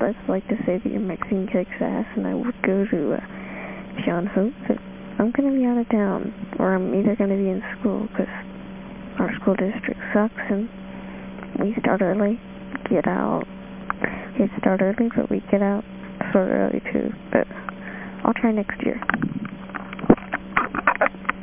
I'd just like to say that your Mexican kicks ass, and I would go to uh, John Hope, but I'm going to be out of town, or I'm either going to be in school, because our school district sucks, and we start early, get out. We start early, but we get out sort of early too, but I'll try next year.